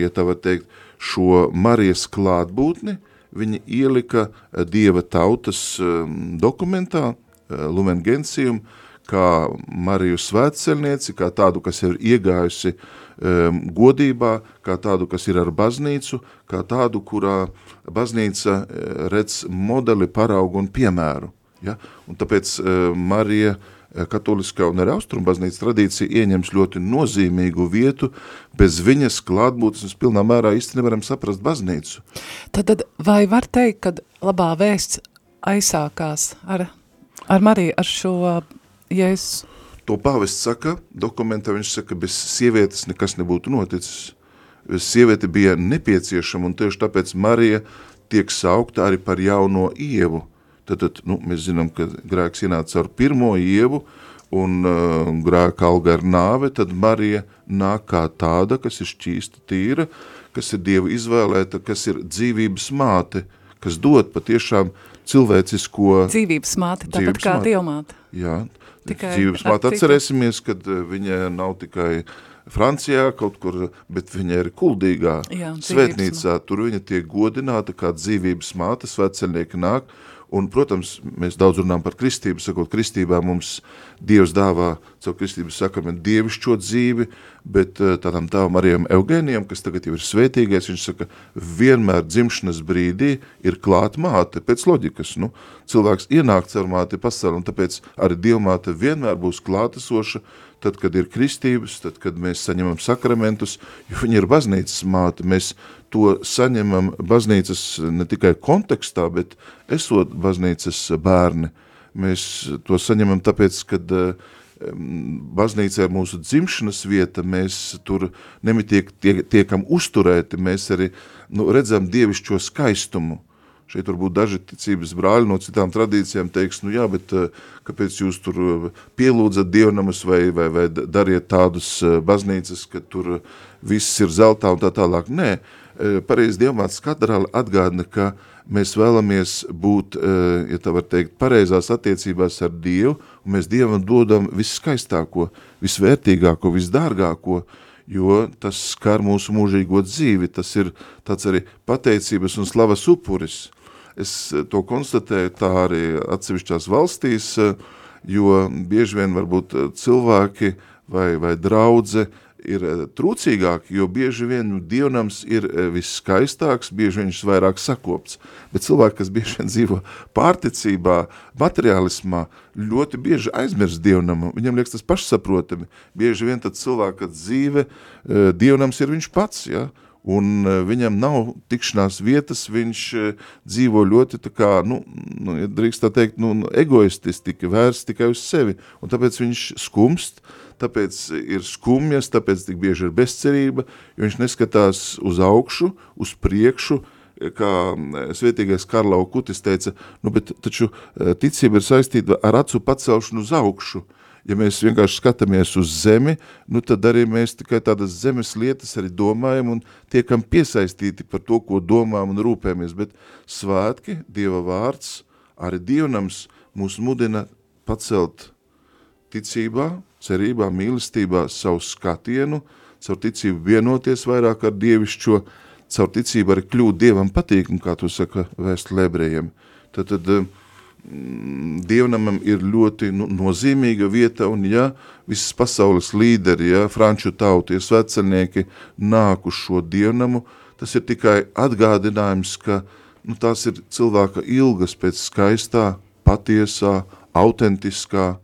ja tā var teikt, šo Marijas klātbūtni, viņi ielika eh, Dieva tautas ehm, dokumentā, eh, Lumen Gentium, kā Mariju svētceļnieci, kā tādu, kas ir iegājusi um, godībā, kā tādu, kas ir ar baznīcu, kā tādu, kurā baznīca redz modeli, paraugu un piemēru. Ja? Un tāpēc uh, Marija uh, Eh, katoliskā un arī austrumu baznīcas tradīcija ieņems ļoti nozīmīgu vietu, bez viņas klātbūtnes mēs pilnā mērā īsti nevaram saprast baznīcu. Tad, tad vai var teikt, ka labā vēsts aizsākās ar, ar Mariju, ar šo Jēzus? To pāvests saka, dokumentā viņš saka, bez sievietes nekas nebūtu noticis. Sieviete bija nepieciešama un tieši tāpēc Marija tiek saukta arī par jauno ievu – Tad, tad nu, mēs zinām, ka grēks ienāca ar pirmo ievu, un uh, grēka alga ir nāve, tad Marija nāk kā tāda, kas ir šķīsta tīra, kas ir Dieva izvēlēta, kas ir dzīvības māte, kas dod patiešām cilvēcisko... Dzīvības māte, tāpat kā Dievmāte. Jā, tikai dzīvības māte. Atcerēsimies, kad uh, viņa nav tikai Francijā kaut kur, bet viņa ir kuldīgā Jā, svētnīcā. Tur viņa tiek godināta kā dzīvības māte, svētceļnieki nāk, Un, protams, mēs daudz runājam par kristību, sakot, kristībā mums Dievs dāvā caur kristības sakramentu dievišķo dzīvi, bet eh, tādam tāvam Marijam Eugēnijam, kas tagad jau ir svētīgais, viņš saka, vienmēr dzimšanas brīdī ir klāt māte, pēc loģikas, nu, cilvēks ienāk caur māti pasauli, un tāpēc arī Dievmāte vienmēr būs klātesoša, tad, kad ir kristības, tad, kad mēs saņemam sakramentus, jo viņa ir baznīcas māte, mēs to saņemam baznīcas ne tikai kontekstā, bet esot baznīcas bērni. Mēs to saņemam tāpēc, kad baznīca ir mūsu dzimšanas vieta, mēs tur nemitiek tie, tiekam uzturēti, mēs arī nu, redzam dievišķo skaistumu. Šeit varbūt daži ticības brāļi no citām tradīcijām teiks, nu jā, bet kāpēc jūs tur pielūdzat dievnamus vai, vai, vai dariet tādus baznīcas, ka tur viss ir zeltā un tā tālāk. Nē, Eh, pareizi Dievmātes katedrāle atgādina, ka mēs vēlamies būt, eh, ja tā var teikt, pareizās attiecībās ar Dievu, un mēs Dievam dodam viskaistāko, visvērtīgāko, visdārgāko, jo tas skar mūsu mūžīgo dzīvi, tas ir tāds arī pateicības un slavas upuris. Es eh, to konstatēju tā arī atsevišķās valstīs, jo bieži vien varbūt cilvēki vai, vai draudze uh, ir eh, trūcīgāki, jo bieži vien dievnams ir eh, visskaistāks, bieži viņš vairāk sakopts. Bet cilvēki, kas bieži vien dzīvo pārticībā, materiālismā, ļoti bieži aizmirst dievnamu. Viņam liekas tas pašsaprotami. Bieži vien tad cilvēka dzīve, eh, dievnams ir viņš pats, ja? un viņam nav tikšanās vietas, viņš dzīvo ļoti tā kā, nu, nu drīkst tā teikt, nu, egoistiski, vērsts tikai uz sevi, un tāpēc viņš skumst, uh, tāpēc ir skumjas, tāpēc tik bieži ir bezcerība, jo viņš neskatās uz augšu, uz priekšu, kā svētīgais Karlau Kutis teica, nu, bet taču e, ticība ir saistīta ar acu pacelšanu uz augšu. Ja mēs vienkārši skatāmies uz zemi, nu tad arī mēs tikai tādas zemes lietas arī domājam un tiekam piesaistīti par to, ko domājam un rūpējamies, bet svētki, Dieva vārds, arī Dievnams mūs mudina pacelt ticībā, cerībā, mīlestībā savu skatienu, caur ticību vienoties vairāk ar dievišķo, caur ticību arī kļūt Dievam patīkam, kā tu saka vēst lebrējiem. Tad, tad mm, Dievnamam ir ļoti nu, nozīmīga vieta, un ja visas pasaules līderi, ja franču tauti, ja sveceļnieki nāk uz šo Dievnamu, tas ir tikai atgādinājums, ka nu, tās ir cilvēka ilgas pēc skaistā, patiesā, autentiskā.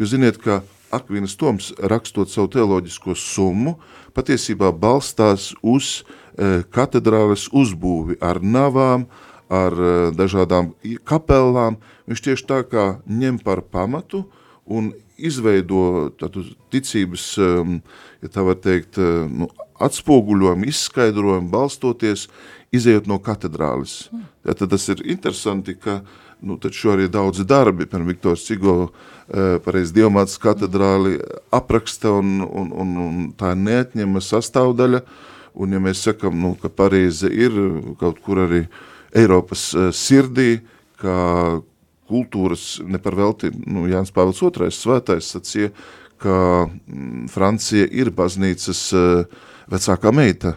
Jūs ziniet, ka Akvinas Toms, rakstot savu teoloģisko summu, patiesībā balstās uz e, katedrāles uzbūvi ar navām, ar e, dažādām kapelām. Viņš tieši tā kā ņem par pamatu un izveido tādu ticības, e, ja tā var teikt, e, nu, atspoguļojumu, izskaidrojumu, balstoties, izējot no katedrāles. Ja, tad tas ir interesanti, ka nu, taču arī daudzi darbi, piemēram, Viktors Cigo, uh, pareiz Dievmātas katedrāli apraksta un, un, un, un tā neatņema sastāvdaļa, un ja mēs sakam, nu, ka Parīze ir kaut kur arī Eiropas uh, sirdī, kā kultūras neparvelti, nu, Jānis Pāvils II svētais sacīja, ka mm, Francija ir baznīcas uh, vecākā meita,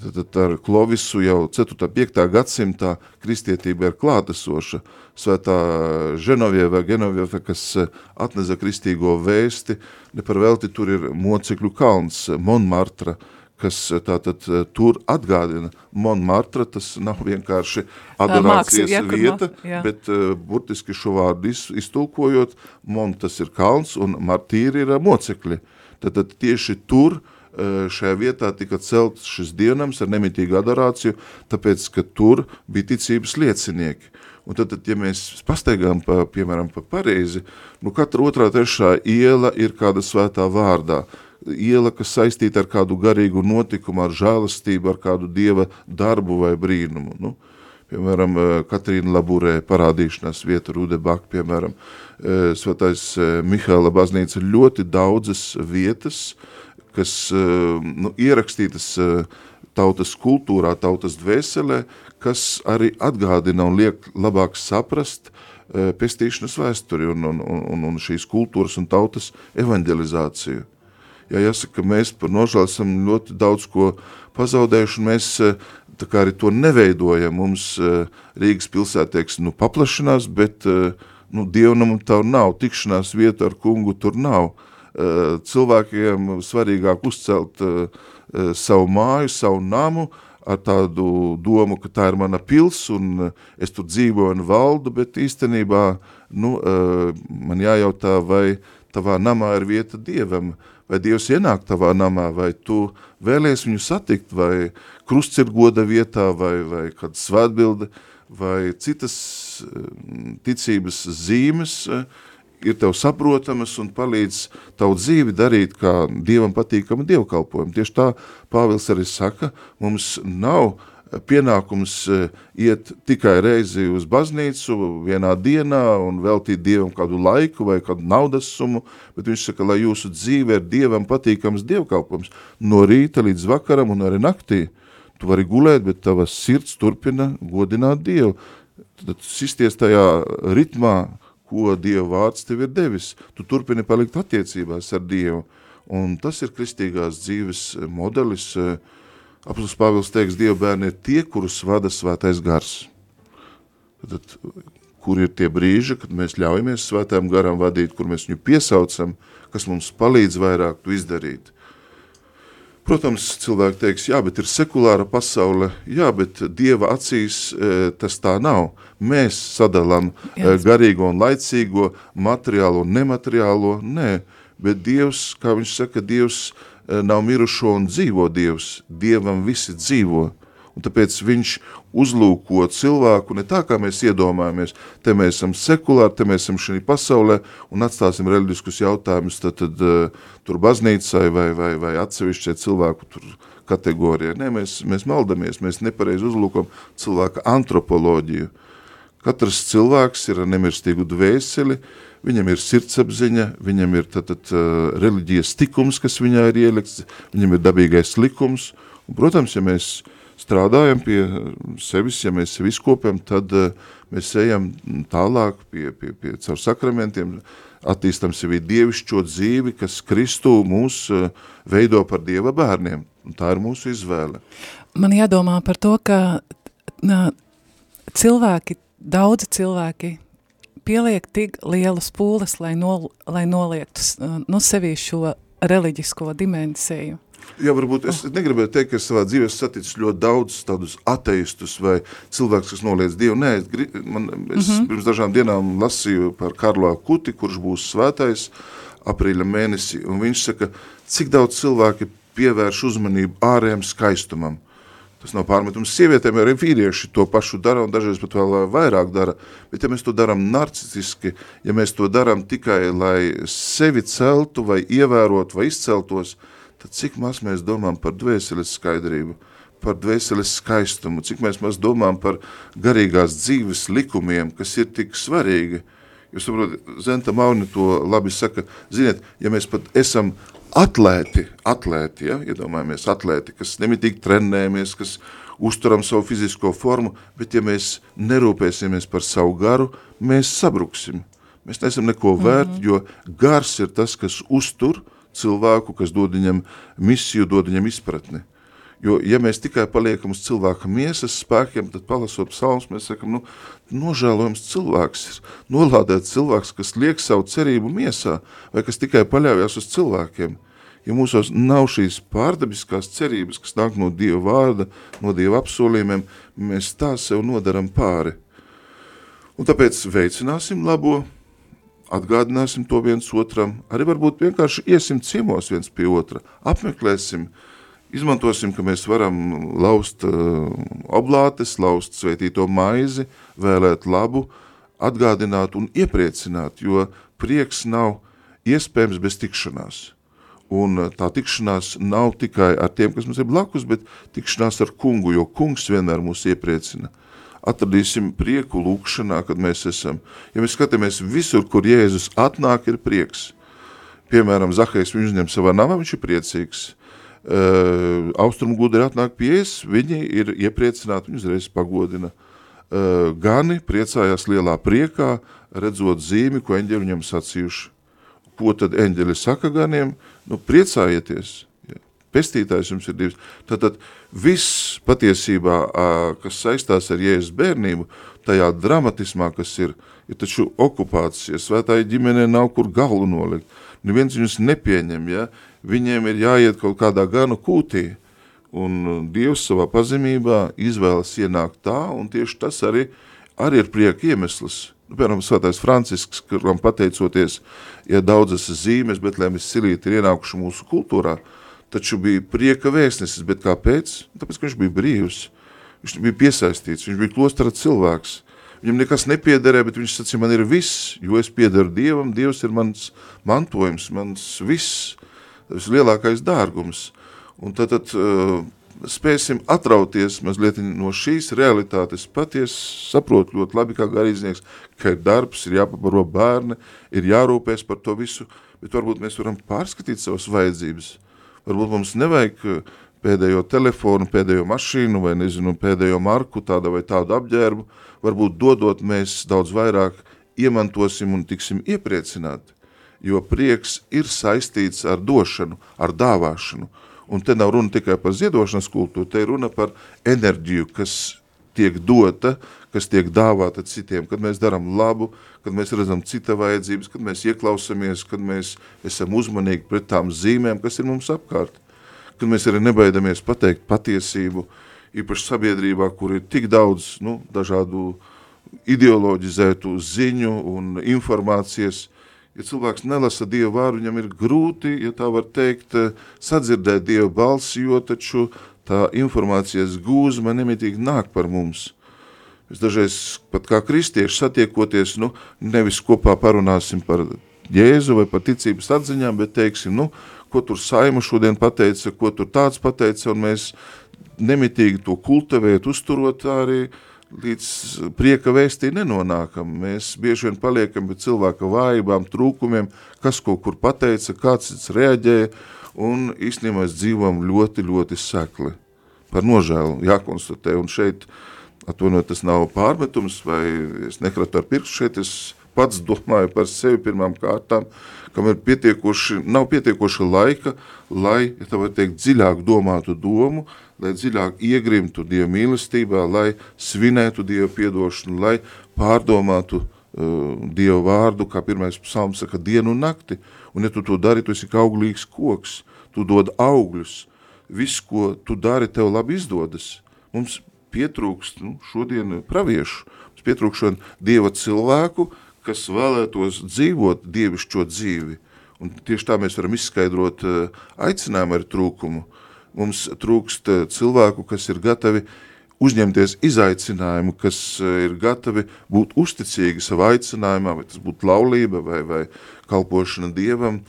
Tad ar Klovisu jau 4. 5. gadsimtā kristietība ir klātesoša. Svētā Ženovieva, Genovieva, kas atneza kristīgo vēsti, ne par velti tur ir mocekļu kalns, Monmartra, kas tātad tur atgādina. Monmartra, tas nav vienkārši adorācijas Māksli, vieta, jā. bet burtiski šo vārdu iz, iztulkojot, Mon tas ir kalns un martīri ir mocekļi. Tad, tad tieši tur uh, šajā vietā tika celts šis dienams ar nemitīgu adorāciju, tāpēc, ka tur bija ticības liecinieki. Un tad, tad ja mēs pastaigām, pa, piemēram, pa Pareizi, nu katra otrā trešā iela ir kāda svētā vārdā. Iela, kas saistīta ar kādu garīgu notikumu, ar žēlastību, ar kādu dieva darbu vai brīnumu. Nu, piemēram, Katrīna Laburē parādīšanās vieta Rudebak, piemēram, Svētais Mihāla baznīca ļoti daudzas vietas, kas nu, ierakstītas tautas kultūrā, tautas dvēselē, kas arī atgādina un liek labāk saprast pestīšanas vēsturi un, un, un, un šīs kultūras un tautas evanģelizāciju. Jā, jāsaka, mēs par nožēlu esam ļoti daudz ko pazaudējuši, un mēs tā kā arī to neveidojam. Mums Rīgas pilsētieks, nu, paplašinās, bet, nu, dievnam tā nav, tikšanās vieta ar kungu tur nav. Cilvēkiem svarīgāk uzcelt savu māju, savu namu, ar tādu domu, ka tā ir mana pils un es tur dzīvoju un valdu, bet īstenībā nu, man jājautā, vai tavā namā ir vieta Dievam, vai Dievs ienāk tavā namā, vai tu vēlies viņu satikt, vai krusts ir goda vietā, vai, vai kāda svētbilde, vai citas ticības zīmes ir tev saprotamas un palīdz tavu dzīvi darīt kā Dievam patīkama dievkalpojumu. Tieši tā Pāvils arī saka, mums nav pienākums e, iet tikai reizi uz baznīcu vienā dienā un veltīt Dievam kādu laiku vai kādu naudas sumu, bet viņš saka, lai jūsu dzīve ir Dievam patīkams dievkalpums no rīta līdz vakaram un arī naktī. Tu vari gulēt, bet tavas sirds turpina godināt Dievu. Tad sisties tajā ritmā, ko Dieva vārds tev ir devis. Tu turpini palikt attiecībās ar Dievu. Un tas ir kristīgās dzīves modelis, uh, Apostols Pāvils teiks, Dieva bērni ir tie, kurus vada svētais gars. Tad, kur ir tie brīži, kad mēs ļaujamies svētām garam vadīt, kur mēs viņu piesaucam, kas mums palīdz vairāk to izdarīt. Protams, cilvēki teiks, jā, bet ir sekulāra pasaule, jā, bet Dieva acīs e, tas tā nav. Mēs sadalām e, garīgo un laicīgo, materiālo un nemateriālo, nē, bet Dievs, kā viņš saka, Dievs Eh, nav mirušo un dzīvo Dievs, Dievam visi dzīvo. Un tāpēc viņš uzlūko cilvēku ne tā, kā mēs iedomājamies, te mēs esam sekulāri, te mēs esam šī pasaulē un atstāsim reliģiskus jautājumus tad, tad uh, tur baznīcai vai, vai, vai atsevišķai cilvēku tur kategorijai. Nē, mēs, mēs maldamies, mēs nepareizi uzlūkam cilvēka antropoloģiju. Katrs cilvēks ir ar nemirstīgu dvēseli, uh, viņam ir sirdsapziņa, viņam ir tad, tad, uh, reliģijas tikums, kas viņā ir ielikts, viņam ir dabīgais likums, un, protams, ja mēs strādājam pie sevis, ja mēs sevi izkopjam, tad uh, mēs ejam tālāk pie, pie, pie caur sakramentiem, attīstam sevi dievišķo dzīvi, kas Kristu mūs uh, veido par Dieva bērniem, tā ir mūsu izvēle. Man jādomā par to, ka nā, cilvēki, daudzi cilvēki pieliek tik lielas pūles, lai, nol, lai noliektu no nu, sevī šo reliģisko dimensiju. Jā, varbūt es negribēju teikt, ka es savā dzīvē saticis ļoti daudz tādus ateistus vai cilvēks, kas noliedz Dievu. Nē, es, grib, man, es mm -hmm. pirms dažām dienām lasīju par Karlo Kuti, kurš būs svētais aprīļa mēnesī, un viņš saka, cik daudz cilvēki pievērš uzmanību ārējiem skaistumam. Tas nav pārmetums sievietēm, arī vīrieši to pašu dara un dažreiz pat vēl vairāk dara. Bet ja mēs to darām narcisiski, ja mēs to darām tikai, lai sevi celtu vai ievērotu vai izceltos, tad cik maz mēs domājam par dvēseles skaidrību, par dvēseles skaistumu, cik mēs maz domājam par garīgās dzīves likumiem, kas ir tik svarīgi. Jūs saprotat, Zenta Mauni to labi saka, ziniet, ja mēs pat esam atlēti, atlēti, ja, iedomājamies atlēti, kas nemitīgi trenējamies, kas uzturam savu fizisko formu, bet ja mēs nerūpēsimies par savu garu, mēs sabruksim. Mēs neesam neko vērt, mm -hmm. jo gars ir tas, kas uztur cilvēku, kas dod viņam misiju, dod viņam izpratni. Jo, ja mēs tikai paliekam uz cilvēka miesas spēkiem, tad palasot psalms, mēs sakam, nu, nožēlojams cilvēks ir, nolādēts cilvēks, kas liek savu cerību miesā, vai kas tikai paļaujas uz cilvēkiem. Ja mūsos nav šīs pārdabiskās cerības, kas nāk no Dieva vārda, no Dieva apsolījumiem, mēs tā sev nodaram pāri. Un tāpēc veicināsim labo, atgādināsim to viens otram, arī varbūt vienkārši iesim ciemos viens pie otra, apmeklēsim, uh, Izmantosim, ka mēs varam laust uh, oblātes, laust svētīto maizi, vēlēt labu, atgādināt un iepriecināt, jo prieks nav iespējams bez tikšanās. Un uh, tā tikšanās nav tikai ar tiem, kas mums ir blakus, bet tikšanās ar kungu, jo kungs vienmēr mūs iepriecina. Atradīsim prieku lūkšanā, kad mēs esam. Ja mēs skatāmies visur, kur Jēzus atnāk, ir prieks. Piemēram, Zahais viņš ņem savā namā, viņš ir priecīgs. Uh, Austrumu gudri atnāk pies, viņi ir iepriecināti, viņi uzreiz pagodina. Uh, gani priecājās lielā priekā, redzot zīmi, ko eņģeļi viņam sacījuši. Ko tad eņģeļi saka ganiem? Nu, priecājieties, pestītājs jums ir divs. Tātad viss patiesībā, kas saistās ar Jēzus bērnību, tajā dramatismā, kas ir, ir taču okupācija, svētāja ģimenē nav kur galvu nolikt. Neviens viņus nepieņem, ja? viņiem ir jāiet kaut kādā ganu kūtī, un Dievs savā pazemībā izvēlas ienākt tā, un tieši tas arī, arī ir prieka iemesls. Nu, piemēram, svētais Francisks, kuram pateicoties, ja daudzas zīmes, bet lēmis silīti ir ienākuši mūsu kultūrā, uh, taču bija prieka vēstnesis, bet kāpēc? Tāpēc, ka viņš bija brīvs, viņš bija piesaistīts, viņš bija klostara cilvēks, viņam nekas nepiederē, bet viņš sacīja, man ir viss, jo es piederu Dievam, Dievs ir mans mantojums, mans viss, tas lielākais dārgums. Un tad, tad uh, spēsim atrauties mazliet no šīs realitātes, paties saprot ļoti labi kā garīdznieks, ka ir darbs, ir jāpaparo bērni, ir jārūpēs par to visu, bet varbūt mēs varam pārskatīt savas vajadzības – Varbūt mums nevajag eh, pēdējo telefonu, pēdējo mašīnu vai nezinu, pēdējo marku, tāda vai tādu apģērbu. Varbūt dodot mēs daudz vairāk iemantosim un tiksim iepriecināti, jo prieks ir saistīts ar došanu, ar dāvāšanu. Un te nav runa tikai par ziedošanas kultūru, te ir runa par enerģiju, kas tiek dota, kas tiek dāvāta citiem, kad mēs darām labu, kad mēs redzam cita vajadzības, kad mēs ieklausamies, kad mēs esam uzmanīgi pret tām zīmēm, kas ir mums apkārt, kad mēs arī nebaidamies pateikt patiesību, īpaši sabiedrībā, kur ir tik daudz nu, dažādu ideoloģizētu ziņu un informācijas, ja cilvēks nelasa Dievu vārdu, viņam ir grūti, ja tā var teikt, sadzirdēt Dievu balsi, jo taču tā informācijas gūzma nemitīgi nāk par mums. Es dažreiz pat kā kristieši satiekoties, nu, nevis kopā parunāsim par Jēzu vai par ticības atziņām, bet teiksim, nu, ko tur saima šodien pateica, ko tur tāds pateica, un mēs nemitīgi to kultivēt, uzturot arī līdz prieka vēstī nenonākam. Mēs bieži vien paliekam pie cilvēka vājībām, trūkumiem, kas kaut kur pateica, kāds cits reaģēja, un īstenībā mēs dzīvojam ļoti, ļoti sekli. Par nožēlu jākonstatē, un šeit, atvainot, tas nav pārmetums, vai es nekratu ar pirkstu, šeit es pats domāju par sevi pirmām kārtām, kam ir pietiekoši, nav pietiekoši laika, lai, ja tā var teikt, dziļāk domātu domu, lai dziļāk iegrimtu Dieva mīlestībā, lai svinētu Dieva piedošanu, lai pārdomātu uh, Dieva vārdu, kā pirmais psalms saka, dienu un nakti, Un ja tu to dari, tu esi kā auglīgs koks, tu dod augļus. Viss, ko tu dari, tev labi izdodas. Mums pietrūkst nu, šodien praviešu, mums pietrūkst šodien Dieva cilvēku, kas vēlētos dzīvot dievišķo dzīvi. Un tieši tā mēs varam izskaidrot eh, aicinājumu ar trūkumu. Mums trūkst cilvēku, kas ir gatavi uzņemties izaicinājumu, kas eh, ir gatavi būt uzticīgi savā aicinājumā, vai tas būtu laulība vai, vai kalpošana Dievam.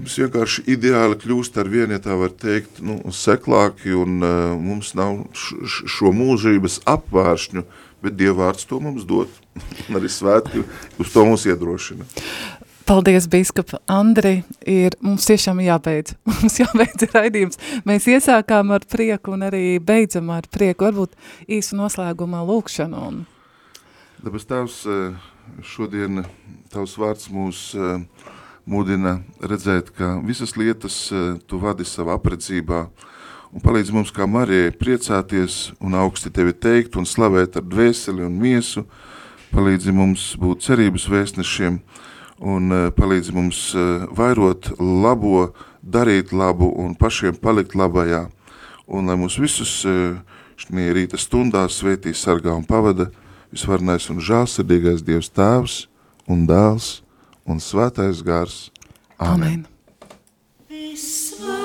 Mums vienkārši ideāli kļūst ar vienu, ja tā var teikt, nu, seklāki, un uh, mums nav šo mūžības apvēršņu, bet Dievvārds to mums dod, <laughs> un arī svētki uz to mums iedrošina. Paldies, biskup Andri, ir mums tiešām jābeidz, <laughs> mums jābeidz raidījums. Mēs iesākām ar prieku un arī beidzam ar prieku, varbūt īsu noslēgumā lūkšanu. Un... Dabas tavs, eh, šodien tavs vārds mūs eh, mudina redzēt, ka visas lietas eh, tu vadi savā apredzībā un palīdz mums kā Marijai priecāties un augsti tevi teikt un slavēt ar dvēseli un miesu, palīdzi mums būt cerības vēstnešiem, un eh, palīdz mums eh, vairot labo, darīt labu un pašiem palikt labajā. Un lai mūs visus eh, šī rīta stundās svētī sargā un pavada visvarnais un žālsirdīgais Dievs Tēvs un Dēls un Svētais Gars. Amen. Amen.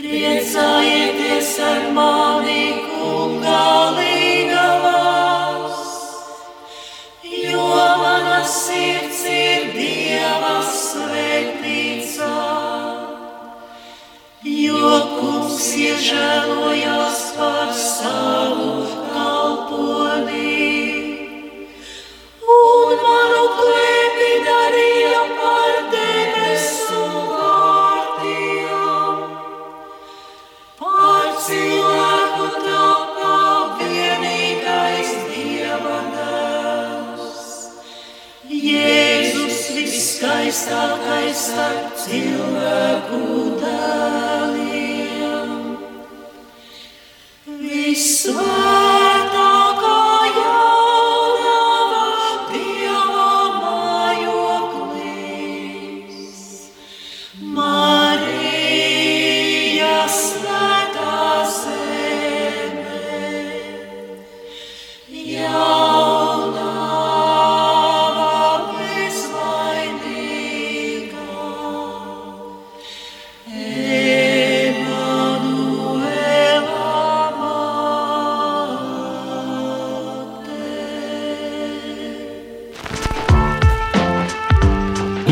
Priecājieties ar mani, kungā, līgavās, jo mana sirds ir Dieva svētīcā, jo kungs iežēlojās.